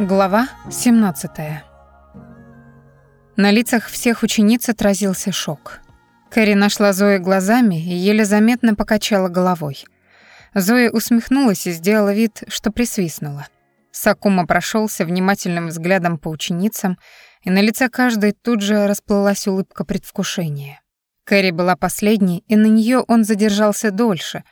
Глава 17. На лицах всех учениц отразился шок. Кэрри нашла Зои глазами и еле заметно покачала головой. Зоя усмехнулась и сделала вид, что присвистнула. Сакума прошелся внимательным взглядом по ученицам, и на лице каждой тут же расплылась улыбка предвкушения. Кэрри была последней, и на нее он задержался дольше,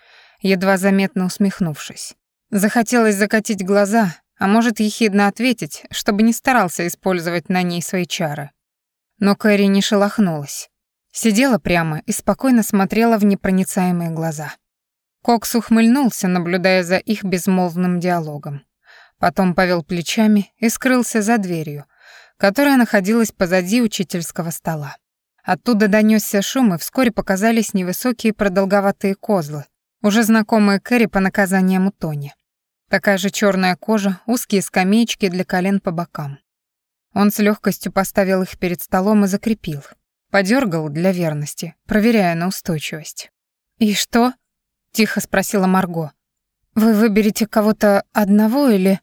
едва заметно усмехнувшись. Захотелось закатить глаза, а может, ехидно ответить, чтобы не старался использовать на ней свои чары. Но Кэрри не шелохнулась. Сидела прямо и спокойно смотрела в непроницаемые глаза. Кокс ухмыльнулся, наблюдая за их безмолвным диалогом. Потом повел плечами и скрылся за дверью, которая находилась позади учительского стола. Оттуда донесся шум, и вскоре показались невысокие продолговатые козлы, уже знакомые Кэрри по наказаниям у Тони. Такая же черная кожа, узкие скамеечки для колен по бокам. Он с легкостью поставил их перед столом и закрепил. Подергал для верности, проверяя на устойчивость. «И что?» — тихо спросила Марго. «Вы выберете кого-то одного или...»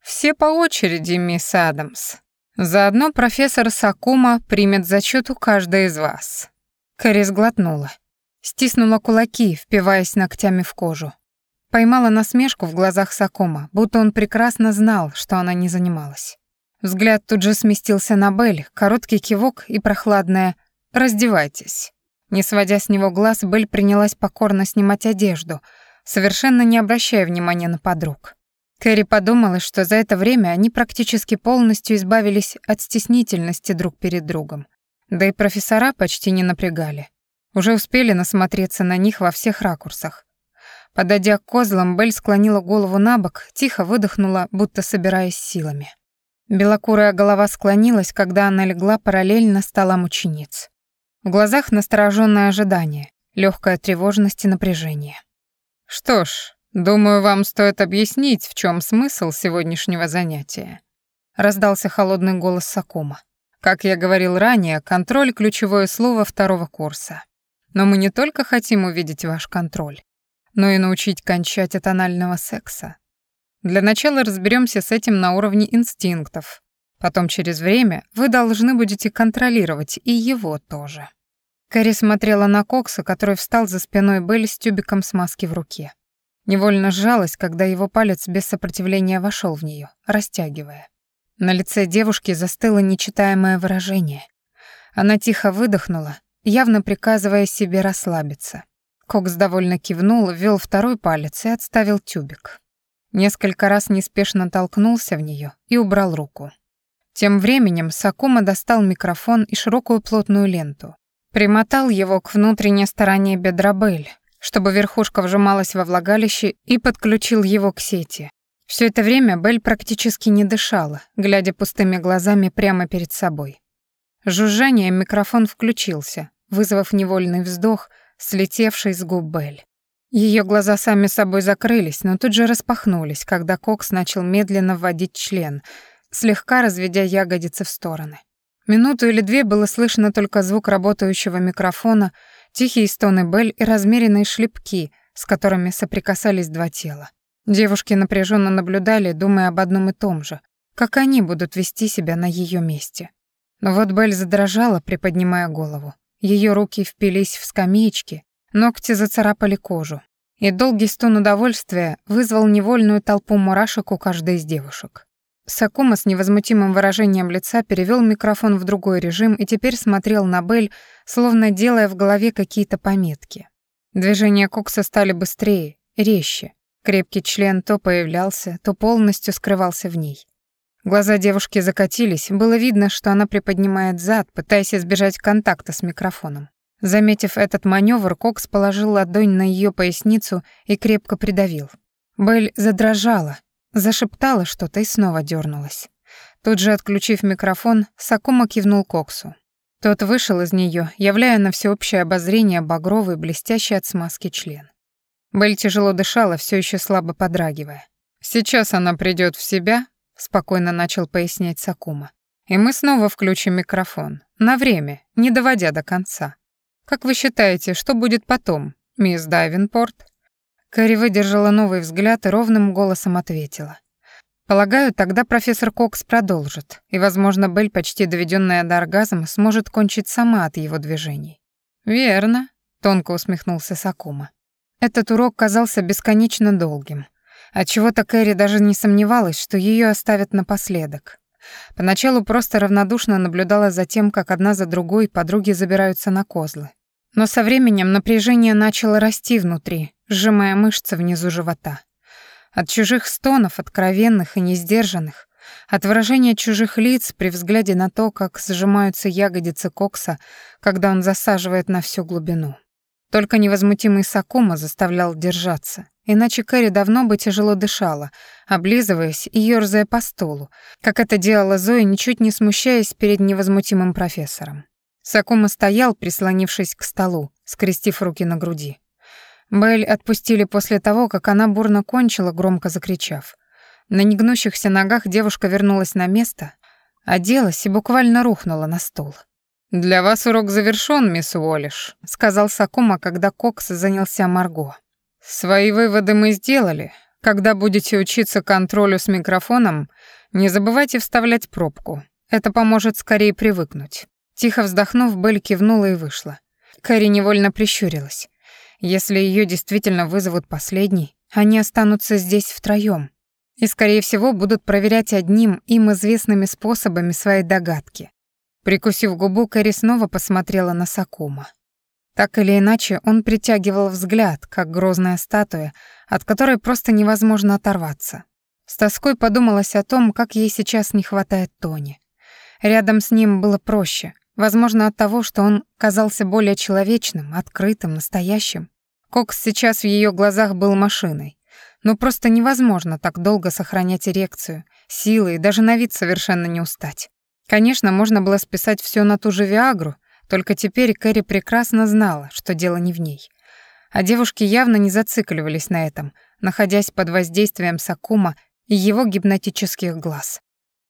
«Все по очереди, мисс Адамс. Заодно профессор Сакума примет зачет у каждой из вас». Кэрри сглотнула. Стиснула кулаки, впиваясь ногтями в кожу. Поймала насмешку в глазах Сакома, будто он прекрасно знал, что она не занималась. Взгляд тут же сместился на Белль, короткий кивок и прохладное «раздевайтесь». Не сводя с него глаз, Белль принялась покорно снимать одежду, совершенно не обращая внимания на подруг. Кэрри подумала, что за это время они практически полностью избавились от стеснительности друг перед другом. Да и профессора почти не напрягали. Уже успели насмотреться на них во всех ракурсах. Подойдя к козлам, Бель склонила голову на бок, тихо выдохнула, будто собираясь силами. Белокурая голова склонилась, когда она легла параллельно столам учениц. В глазах настороженное ожидание, легкая тревожность и напряжение. «Что ж, думаю, вам стоит объяснить, в чем смысл сегодняшнего занятия», раздался холодный голос Сакума. «Как я говорил ранее, контроль — ключевое слово второго курса. Но мы не только хотим увидеть ваш контроль, но и научить кончать от анального секса. Для начала разберемся с этим на уровне инстинктов. Потом через время вы должны будете контролировать и его тоже. Кэрри смотрела на Кокса, который встал за спиной Белли с тюбиком смазки в руке. Невольно сжалась, когда его палец без сопротивления вошел в нее, растягивая. На лице девушки застыло нечитаемое выражение. Она тихо выдохнула, явно приказывая себе расслабиться. Кокс довольно кивнул, ввел второй палец и отставил тюбик. Несколько раз неспешно толкнулся в нее и убрал руку. Тем временем Сакума достал микрофон и широкую плотную ленту. Примотал его к внутренней стороне бедра Бель, чтобы верхушка вжималась во влагалище и подключил его к сети. Все это время Бель практически не дышала, глядя пустыми глазами прямо перед собой. Жужжанием микрофон включился, вызвав невольный вздох, слетевший с губ Бель. Ее глаза сами собой закрылись, но тут же распахнулись, когда Кокс начал медленно вводить член, слегка разведя ягодицы в стороны. Минуту или две было слышно только звук работающего микрофона, тихие стоны Бель и размеренные шлепки, с которыми соприкасались два тела. Девушки напряженно наблюдали, думая об одном и том же, как они будут вести себя на ее месте. Но вот Бель задрожала, приподнимая голову. Ее руки впились в скамеечки, ногти зацарапали кожу, и долгий стон удовольствия вызвал невольную толпу мурашек у каждой из девушек. Сакума с невозмутимым выражением лица перевел микрофон в другой режим и теперь смотрел на Бель, словно делая в голове какие-то пометки. Движения Кокса стали быстрее, резче. Крепкий член то появлялся, то полностью скрывался в ней. Глаза девушки закатились, было видно, что она приподнимает зад, пытаясь избежать контакта с микрофоном. Заметив этот маневр, Кокс положил ладонь на ее поясницу и крепко придавил. Белль задрожала, зашептала что-то и снова дернулась. Тут же, отключив микрофон, Сакума кивнул Коксу. Тот вышел из нее, являя на всеобщее обозрение багровый, блестящий от смазки член. Белль тяжело дышала, все еще слабо подрагивая. «Сейчас она придет в себя, спокойно начал пояснять Сакума. И мы снова включим микрофон. На время, не доводя до конца. Как вы считаете, что будет потом, мисс Дайвенпорт? Кэрри выдержала новый взгляд и ровным голосом ответила. Полагаю, тогда профессор Кокс продолжит, и, возможно, Белль, почти доведенная до оргазма, сможет кончить сама от его движений. «Верно», — тонко усмехнулся Сакума. Этот урок казался бесконечно долгим. Отчего-то Кэрри даже не сомневалась, что ее оставят напоследок. Поначалу просто равнодушно наблюдала за тем, как одна за другой подруги забираются на козлы. Но со временем напряжение начало расти внутри, сжимая мышцы внизу живота. От чужих стонов, откровенных и несдержанных, от выражения чужих лиц при взгляде на то, как сжимаются ягодицы Кокса, когда он засаживает на всю глубину. Только невозмутимый Сакума заставлял держаться, иначе Кэрри давно бы тяжело дышала, облизываясь и ёрзая по стулу, как это делала Зоя, ничуть не смущаясь перед невозмутимым профессором. Сакума стоял, прислонившись к столу, скрестив руки на груди. Белль отпустили после того, как она бурно кончила, громко закричав. На негнущихся ногах девушка вернулась на место, оделась и буквально рухнула на стол. «Для вас урок завершён, мисс Уоллиш», — сказал Сакума, когда Кокс занялся Марго. «Свои выводы мы сделали. Когда будете учиться контролю с микрофоном, не забывайте вставлять пробку. Это поможет скорее привыкнуть». Тихо вздохнув, Белль кивнула и вышла. Кэрри невольно прищурилась. Если её действительно вызовут последний, они останутся здесь втроём. И, скорее всего, будут проверять одним им известными способами свои догадки. Прикусив губу, Кэрри снова посмотрела на Сакума. Так или иначе, он притягивал взгляд, как грозная статуя, от которой просто невозможно оторваться. С тоской подумалось о том, как ей сейчас не хватает Тони. Рядом с ним было проще, возможно, от того, что он казался более человечным, открытым, настоящим. Кокс сейчас в ее глазах был машиной. Но просто невозможно так долго сохранять эрекцию, силы и даже на вид совершенно не устать. Конечно, можно было списать все на ту же Виагру, только теперь Кэрри прекрасно знала, что дело не в ней. А девушки явно не зацикливались на этом, находясь под воздействием Сакума и его гипнотических глаз.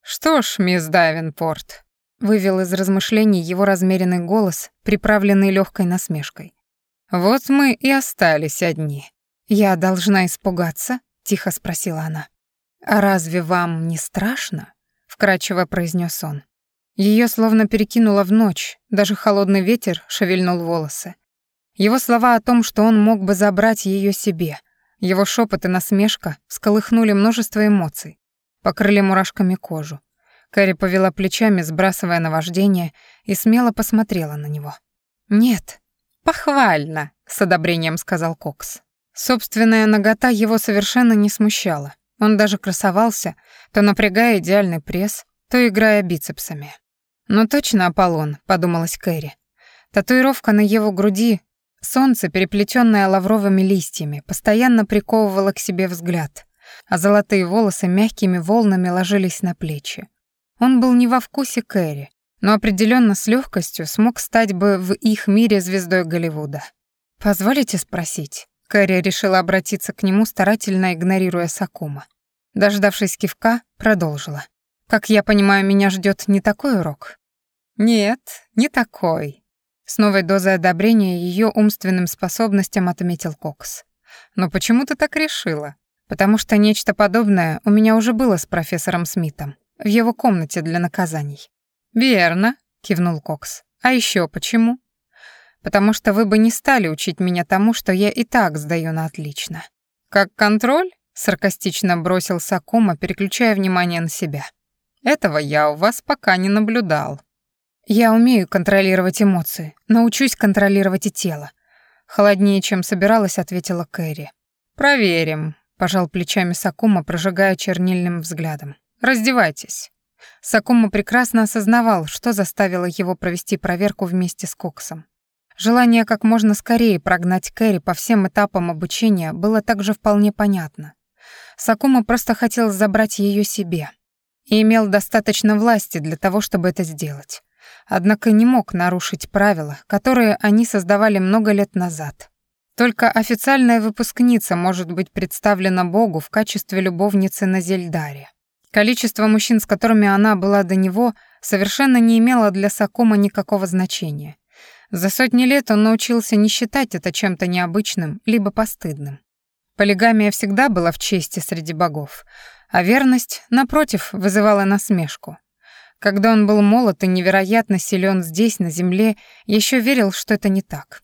«Что ж, мисс Давинпорт», — вывел из размышлений его размеренный голос, приправленный легкой насмешкой. «Вот мы и остались одни». «Я должна испугаться?» — тихо спросила она. «А разве вам не страшно?» вкрадчиво произнес он. Ее словно перекинуло в ночь, даже холодный ветер шевельнул волосы. Его слова о том, что он мог бы забрать ее себе, его шепот и насмешка всколыхнули множество эмоций, покрыли мурашками кожу. Кэрри повела плечами, сбрасывая наваждение, и смело посмотрела на него. «Нет, похвально», — с одобрением сказал Кокс. Собственная нагота его совершенно не смущала. Он даже красовался, то напрягая идеальный пресс, то играя бицепсами. «Ну точно Аполлон», — подумалась Кэрри. Татуировка на его груди, солнце, переплетенное лавровыми листьями, постоянно приковывало к себе взгляд, а золотые волосы мягкими волнами ложились на плечи. Он был не во вкусе Кэрри, но определенно с легкостью смог стать бы в их мире звездой Голливуда. «Позволите спросить?» Кэрри решила обратиться к нему, старательно игнорируя Сакума. Дождавшись кивка, продолжила. «Как я понимаю, меня ждет не такой урок?» «Нет, не такой», с новой дозой одобрения ее умственным способностям отметил Кокс. «Но почему ты так решила?» «Потому что нечто подобное у меня уже было с профессором Смитом, в его комнате для наказаний». «Верно», — кивнул Кокс. «А еще почему?» потому что вы бы не стали учить меня тому, что я и так сдаю на отлично». «Как контроль?» — саркастично бросил Сакума, переключая внимание на себя. «Этого я у вас пока не наблюдал». «Я умею контролировать эмоции, научусь контролировать и тело», — холоднее, чем собиралась, ответила Кэрри. «Проверим», — пожал плечами Сакума, прожигая чернильным взглядом. «Раздевайтесь». Сакума прекрасно осознавал, что заставило его провести проверку вместе с Коксом. Желание как можно скорее прогнать Кэрри по всем этапам обучения было также вполне понятно. Сакума просто хотел забрать ее себе и имел достаточно власти для того, чтобы это сделать. Однако не мог нарушить правила, которые они создавали много лет назад. Только официальная выпускница может быть представлена Богу в качестве любовницы на Зельдаре. Количество мужчин, с которыми она была до него, совершенно не имело для Сакума никакого значения. За сотни лет он научился не считать это чем-то необычным, либо постыдным. Полигамия всегда была в чести среди богов, А верность, напротив, вызывала насмешку. Когда он был молод и невероятно силен здесь, на земле, еще верил, что это не так.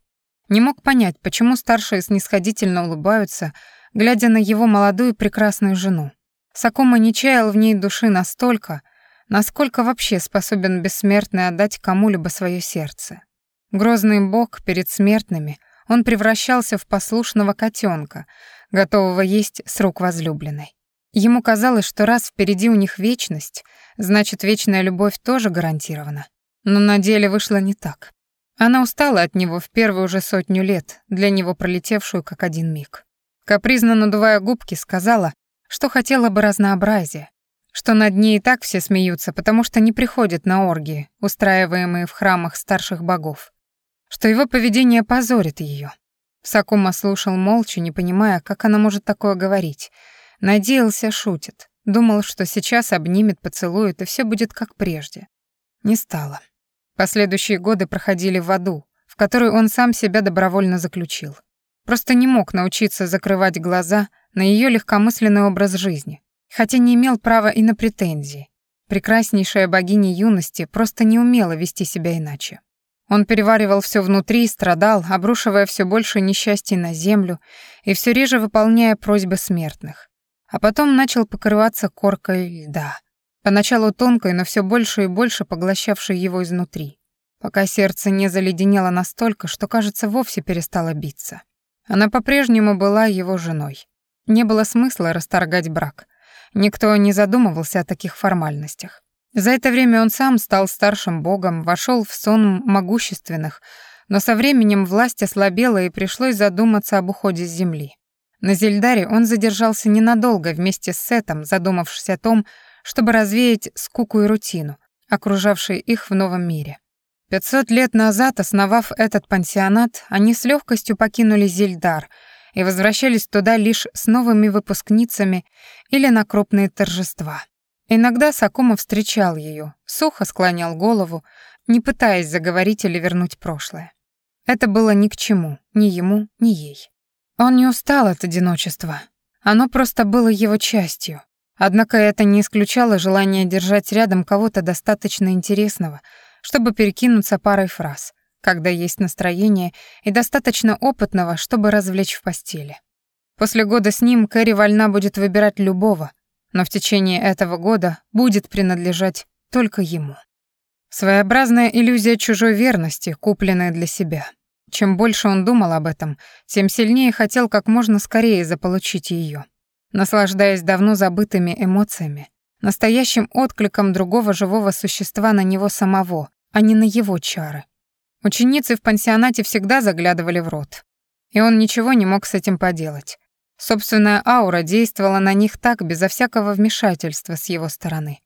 Не мог понять, почему старшие снисходительно улыбаются, глядя на его молодую прекрасную жену. Сакума не чаял в ней души настолько, насколько вообще способен бессмертный отдать кому-либо свое сердце. Грозный бог перед смертными, он превращался в послушного котенка, готового есть с рук возлюбленной. Ему казалось, что раз впереди у них вечность, значит, вечная любовь тоже гарантирована. Но на деле вышло не так. Она устала от него в первую уже сотню лет, для него пролетевшую как один миг. Капризно надувая губки, сказала, что хотела бы разнообразия, что над ней и так все смеются, потому что не приходят на оргии, устраиваемые в храмах старших богов, что его поведение позорит ее. Сакума слушал молча, не понимая, как она может такое говорить, Надеялся, шутит. Думал, что сейчас обнимет, поцелует, и все будет как прежде. Не стало. Последующие годы проходили в аду, в который он сам себя добровольно заключил. Просто не мог научиться закрывать глаза на ее легкомысленный образ жизни, хотя не имел права и на претензии. Прекраснейшая богиня юности просто не умела вести себя иначе. Он переваривал все внутри, страдал, обрушивая все больше несчастий на землю и все реже выполняя просьбы смертных а потом начал покрываться коркой льда. Поначалу тонкой, но все больше и больше поглощавшей его изнутри, пока сердце не заледенело настолько, что, кажется, вовсе перестало биться. Она по-прежнему была его женой. Не было смысла расторгать брак. Никто не задумывался о таких формальностях. За это время он сам стал старшим богом, вошел в сон могущественных, но со временем власть ослабела и пришлось задуматься об уходе с земли. На Зельдаре он задержался ненадолго вместе с Сетом, задумавшись о том, чтобы развеять скуку и рутину, окружавшие их в новом мире. Пятьсот лет назад, основав этот пансионат, они с легкостью покинули Зельдар и возвращались туда лишь с новыми выпускницами или на крупные торжества. Иногда Сакума встречал ее, сухо склонял голову, не пытаясь заговорить или вернуть прошлое. Это было ни к чему, ни ему, ни ей. Он не устал от одиночества. Оно просто было его частью. Однако это не исключало желания держать рядом кого-то достаточно интересного, чтобы перекинуться парой фраз, когда есть настроение, и достаточно опытного, чтобы развлечь в постели. После года с ним Кэрри вольна будет выбирать любого, но в течение этого года будет принадлежать только ему. Своеобразная иллюзия чужой верности, купленная для себя — чем больше он думал об этом, тем сильнее хотел как можно скорее заполучить ее, наслаждаясь давно забытыми эмоциями, настоящим откликом другого живого существа на него самого, а не на его чары. Ученицы в пансионате всегда заглядывали в рот, и он ничего не мог с этим поделать. Собственная аура действовала на них так, безо всякого вмешательства с его стороны.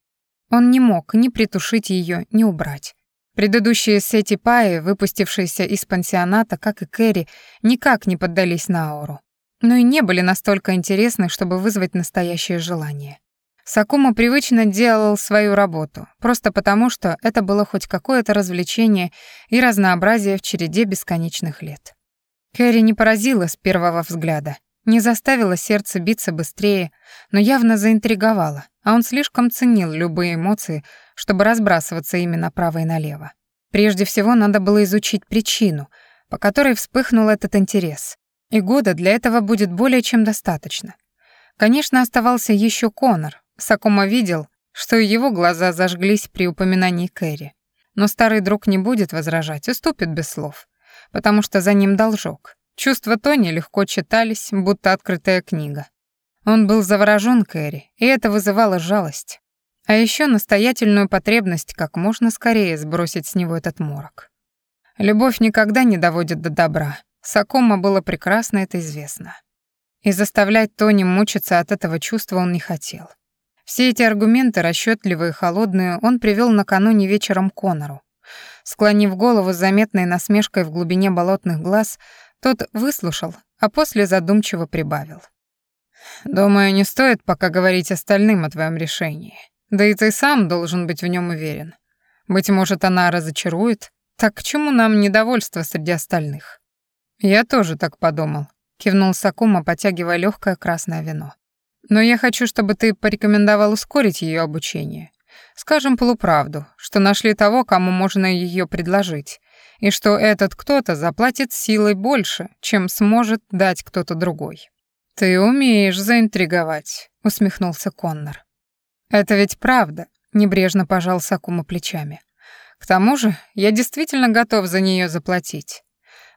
Он не мог ни притушить ее, ни убрать. Предыдущие Сети Паи, выпустившиеся из пансионата, как и Кэрри, никак не поддались на ауру. Но и не были настолько интересны, чтобы вызвать настоящее желание. Сакума привычно делал свою работу, просто потому, что это было хоть какое-то развлечение и разнообразие в череде бесконечных лет. Кэрри не поразила с первого взгляда, не заставила сердце биться быстрее, но явно заинтриговала, а он слишком ценил любые эмоции, чтобы разбрасываться ими направо и налево. Прежде всего надо было изучить причину, по которой вспыхнул этот интерес. И года для этого будет более чем достаточно. Конечно, оставался еще Конор. Сакума видел, что его глаза зажглись при упоминании Кэрри. Но старый друг не будет возражать, уступит без слов, потому что за ним должок. Чувства Тони легко читались, будто открытая книга. Он был заворожен Кэрри, и это вызывало жалость. А еще настоятельную потребность как можно скорее сбросить с него этот морок. Любовь никогда не доводит до добра. Сакома было прекрасно это известно. И заставлять Тони мучиться от этого чувства он не хотел. Все эти аргументы, расчетливые и холодные, он привел накануне вечером Конору. Склонив голову с заметной насмешкой в глубине болотных глаз, тот выслушал, а после задумчиво прибавил. «Думаю, не стоит пока говорить остальным о твоем решении. Да и ты сам должен быть в нем уверен. Быть может, она разочарует? Так к чему нам недовольство среди остальных? Я тоже так подумал, кивнул Сакума, потягивая легкое красное вино. Но я хочу, чтобы ты порекомендовал ускорить ее обучение. Скажем полуправду, что нашли того, кому можно ее предложить, и что этот кто-то заплатит силой больше, чем сможет дать кто-то другой. Ты умеешь заинтриговать, усмехнулся Коннор. Это ведь правда, небрежно пожал Сакума плечами. К тому же, я действительно готов за нее заплатить.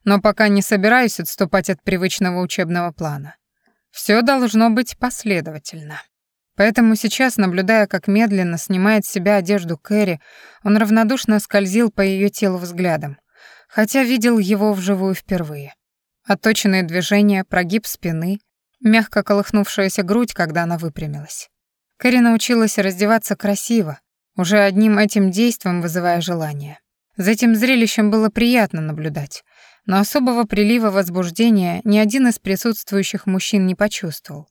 Но пока не собираюсь отступать от привычного учебного плана. Все должно быть последовательно. Поэтому сейчас, наблюдая, как медленно снимает с себя одежду Кэрри, он равнодушно скользил по ее телу взглядом, хотя видел его вживую впервые. Отточенные движения, прогиб спины, мягко колыхнувшаяся грудь, когда она выпрямилась. Кэрри научилась раздеваться красиво, уже одним этим действием вызывая желание. За этим зрелищем было приятно наблюдать, но особого прилива возбуждения ни один из присутствующих мужчин не почувствовал.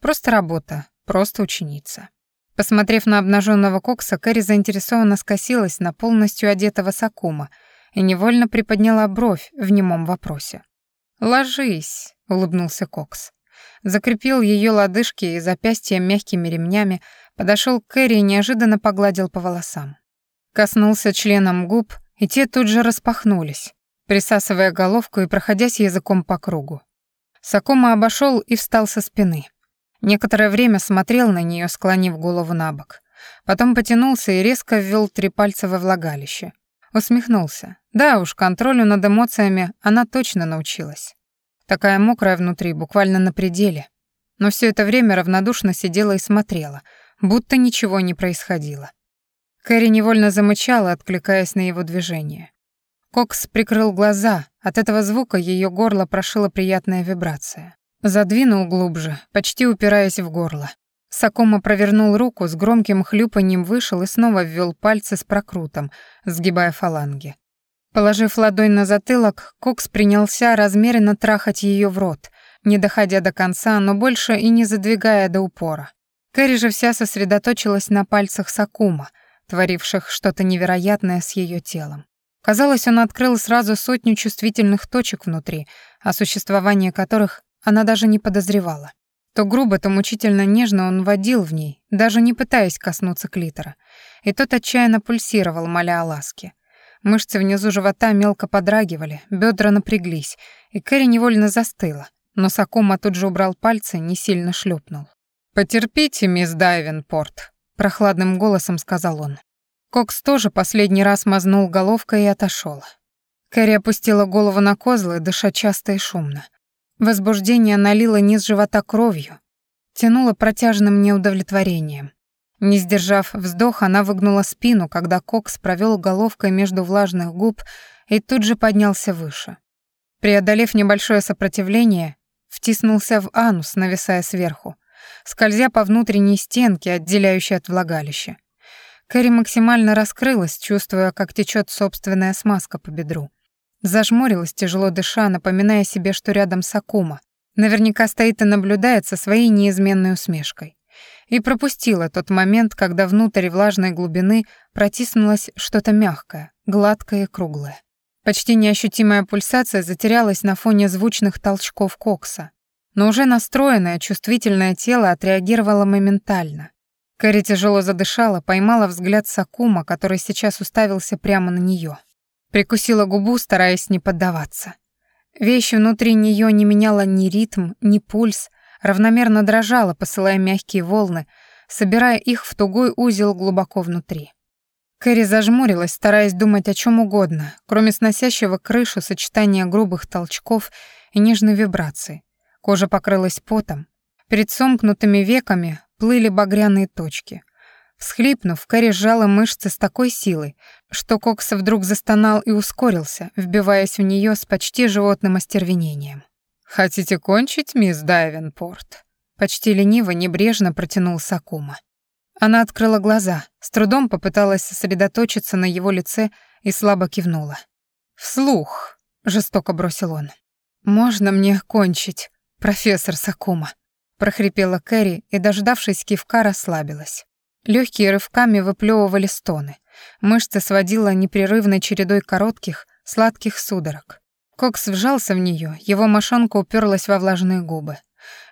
Просто работа, просто ученица. Посмотрев на обнаженного Кокса, Кэрри заинтересованно скосилась на полностью одетого Сакума и невольно приподняла бровь в немом вопросе. «Ложись», — улыбнулся Кокс закрепил ее лодыжки и запястья мягкими ремнями, подошел к Кэрри и неожиданно погладил по волосам. Коснулся членом губ, и те тут же распахнулись, присасывая головку и проходясь языком по кругу. Сакума обошел и встал со спины. Некоторое время смотрел на нее, склонив голову на бок. Потом потянулся и резко ввел три пальца во влагалище. Усмехнулся. Да уж, контролю над эмоциями она точно научилась такая мокрая внутри, буквально на пределе. Но все это время равнодушно сидела и смотрела, будто ничего не происходило. Кэрри невольно замычала, откликаясь на его движение. Кокс прикрыл глаза, от этого звука ее горло прошила приятная вибрация. Задвинул глубже, почти упираясь в горло. Сакома провернул руку, с громким хлюпаньем вышел и снова ввел пальцы с прокрутом, сгибая фаланги. Положив ладонь на затылок, Кокс принялся размеренно трахать ее в рот, не доходя до конца, но больше и не задвигая до упора. Кэрри же вся сосредоточилась на пальцах Сакума, творивших что-то невероятное с ее телом. Казалось, он открыл сразу сотню чувствительных точек внутри, о существовании которых она даже не подозревала. То грубо, то мучительно нежно он водил в ней, даже не пытаясь коснуться клитора. И тот отчаянно пульсировал, моля о ласке. Мышцы внизу живота мелко подрагивали, бедра напряглись, и Кэрри невольно застыла, но Сакума тут же убрал пальцы, не сильно шлепнул. «Потерпите, мисс Дайвенпорт», — прохладным голосом сказал он. Кокс тоже последний раз мазнул головкой и отошел. Кэрри опустила голову на козлы, дыша часто и шумно. Возбуждение налило низ живота кровью, тянуло протяжным неудовлетворением. Не сдержав вздох, она выгнула спину, когда Кокс провел головкой между влажных губ и тут же поднялся выше. Преодолев небольшое сопротивление, втиснулся в анус, нависая сверху, скользя по внутренней стенке, отделяющей от влагалища. Кэрри максимально раскрылась, чувствуя, как течет собственная смазка по бедру. Зажмурилась, тяжело дыша, напоминая себе, что рядом Сакума. Наверняка стоит и наблюдает со своей неизменной усмешкой и пропустила тот момент, когда внутрь влажной глубины протиснулось что-то мягкое, гладкое и круглое. Почти неощутимая пульсация затерялась на фоне звучных толчков кокса, но уже настроенное чувствительное тело отреагировало моментально. Кэрри тяжело задышала, поймала взгляд Сакума, который сейчас уставился прямо на нее. Прикусила губу, стараясь не поддаваться. Вещь внутри нее не меняла ни ритм, ни пульс, равномерно дрожала, посылая мягкие волны, собирая их в тугой узел глубоко внутри. Кэрри зажмурилась, стараясь думать о чем угодно, кроме сносящего крышу сочетания грубых толчков и нежной вибрации. Кожа покрылась потом. Перед сомкнутыми веками плыли багряные точки. Всхлипнув, Кэрри сжала мышцы с такой силой, что Кокс вдруг застонал и ускорился, вбиваясь в нее с почти животным остервенением. «Хотите кончить, мисс Дайвенпорт?» Почти лениво, небрежно протянул Сакума. Она открыла глаза, с трудом попыталась сосредоточиться на его лице и слабо кивнула. «Вслух», — жестоко бросил он. «Можно мне кончить, профессор Сакума?» прохрипела Кэрри и, дождавшись кивка, расслабилась. Легкие рывками выплевывали стоны. Мышцы сводила непрерывной чередой коротких, сладких судорог. Кокс вжался в нее, его мошонка уперлась во влажные губы.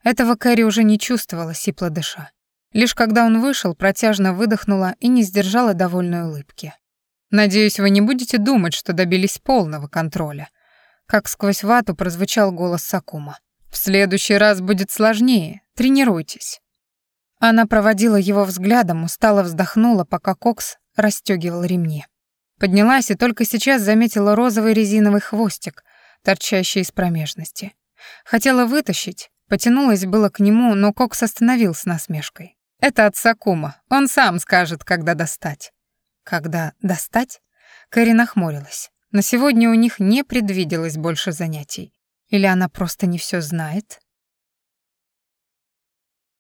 Этого Кэрри уже не чувствовала, сипло дыша. Лишь когда он вышел, протяжно выдохнула и не сдержала довольной улыбки. «Надеюсь, вы не будете думать, что добились полного контроля». Как сквозь вату прозвучал голос Сакума. «В следующий раз будет сложнее. Тренируйтесь». Она проводила его взглядом, устало вздохнула, пока Кокс расстегивал ремни. Поднялась и только сейчас заметила розовый резиновый хвостик, торчащий из промежности. Хотела вытащить, потянулась было к нему, но Кокс остановил с насмешкой. «Это от Сакума, он сам скажет, когда достать». «Когда достать?» Кэрри нахмурилась. На сегодня у них не предвиделось больше занятий. Или она просто не все знает?